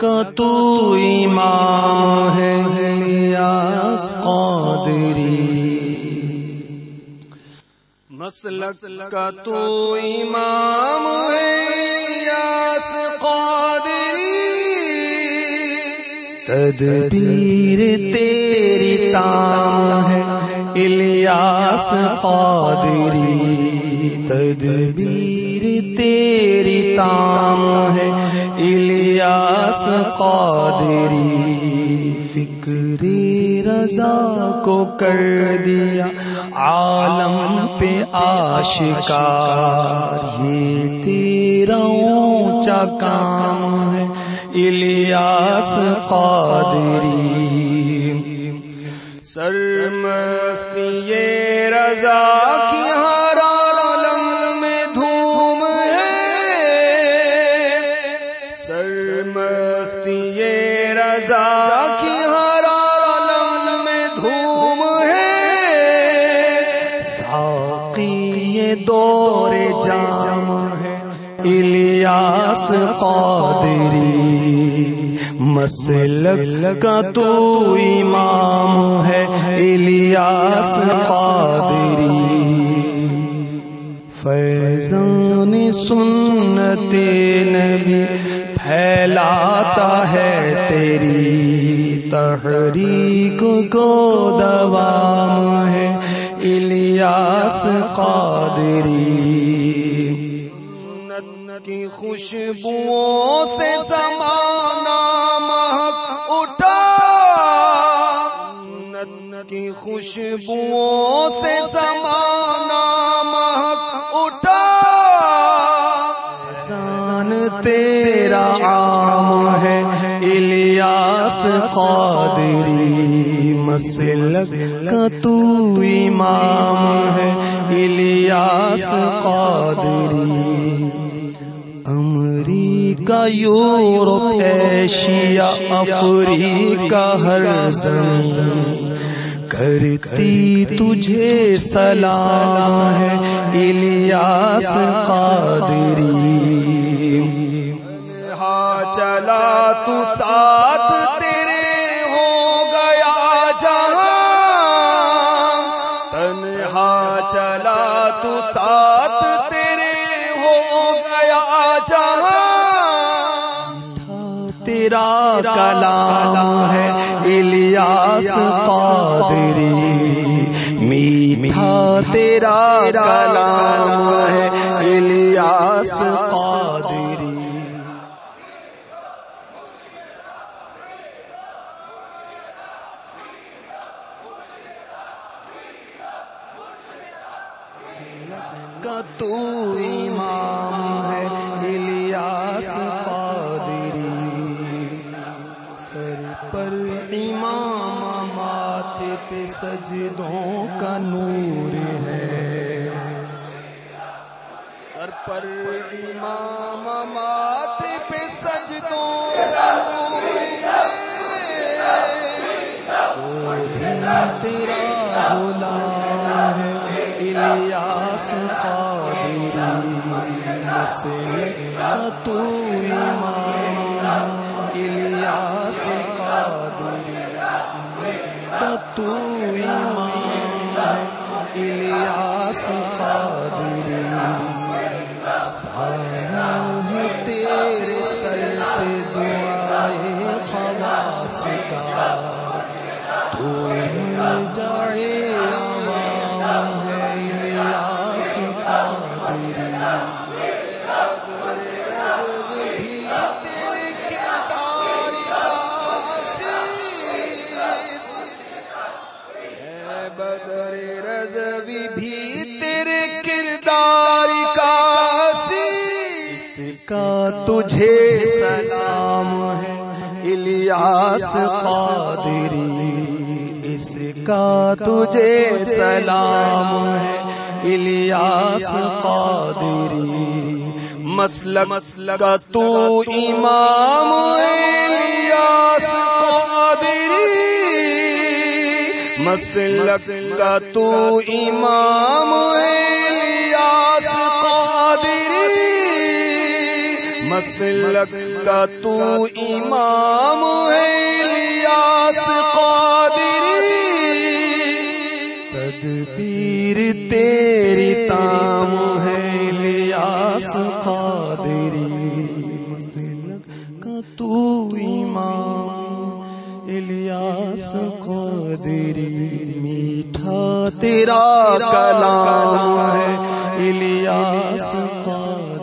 کا تو امام ہے الیاس قادری۔ مسلک کا تو امام ہے الیاس قادری۔ تدبیر تیری تام ہے، الیاس قادری۔ تدبیر تیری تام ہے الیاس قادری فکر رضا کو کر دیا عالم پہ آشکار۔ یہ تیرا اونچا کام ہے، الیاس قادری۔ سرمستی رضا کی ہر سرمستی رضا کی ہر عالم میں دھوم ہے۔ ساقی دور جام ہے۔ الیاس قادری، مسلک کا تو امام ہے۔ الیاس قادری، فیضان سنت نبی۔ پھیلاتا ہے تیری تحریک کو دوام ہے الیاس قادری۔ کی خوشبوؤں سے زمانہ مہک اٹھا۔ کی خوشبوؤں سے زمانہ مہک اٹھا۔ سان تیرا عام ہے، الیاس قادری مسلک کا تو امام ہے، الیاس قادری۔ امریکہ، یورپ ایشیا افریقہ، ہر زمین۔ کرتی تجھے سلام ہے، الیاس قادری۔ تو ساتھ تیرے ہو گیا جہاں تنہا چلا تو ساتھ تیرے ہو گیا جہاں تیرا کلام ہے الیاس قادری، میٹھا تیرا کلام ہے الیاس قادری۔ کا تو امام ہے، الیاس قادری۔ سر پر امام ماتھے پہ سجدوں کا نور ہے۔ سر پر امام ماتھے پہ سجدوں کا نور ہے۔ جو بھی تیرا غلام ہے الیاس قادری مسلک کا تو امام الیاس قادری کا تو امام الیاس قادری۔ سارا ہے تیرے سر پہ دعائے خواص کا تو مل جائے کا تجھے سلام ہے، الیاس قادری، اس کا تجھے سلام ہے، الیاس قادری مسل مسل کا تو امام الیاس قادری، مسلک کا تو امام الیاس مسلک کا تو امام ہے الیاس قادری۔ تدبیر تیری تام ہے الیاس قادری۔ مسلک کا تو امام الیاس قادری۔ میٹھا تیرا کلام ہے الیاس قادری۔